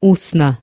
устно.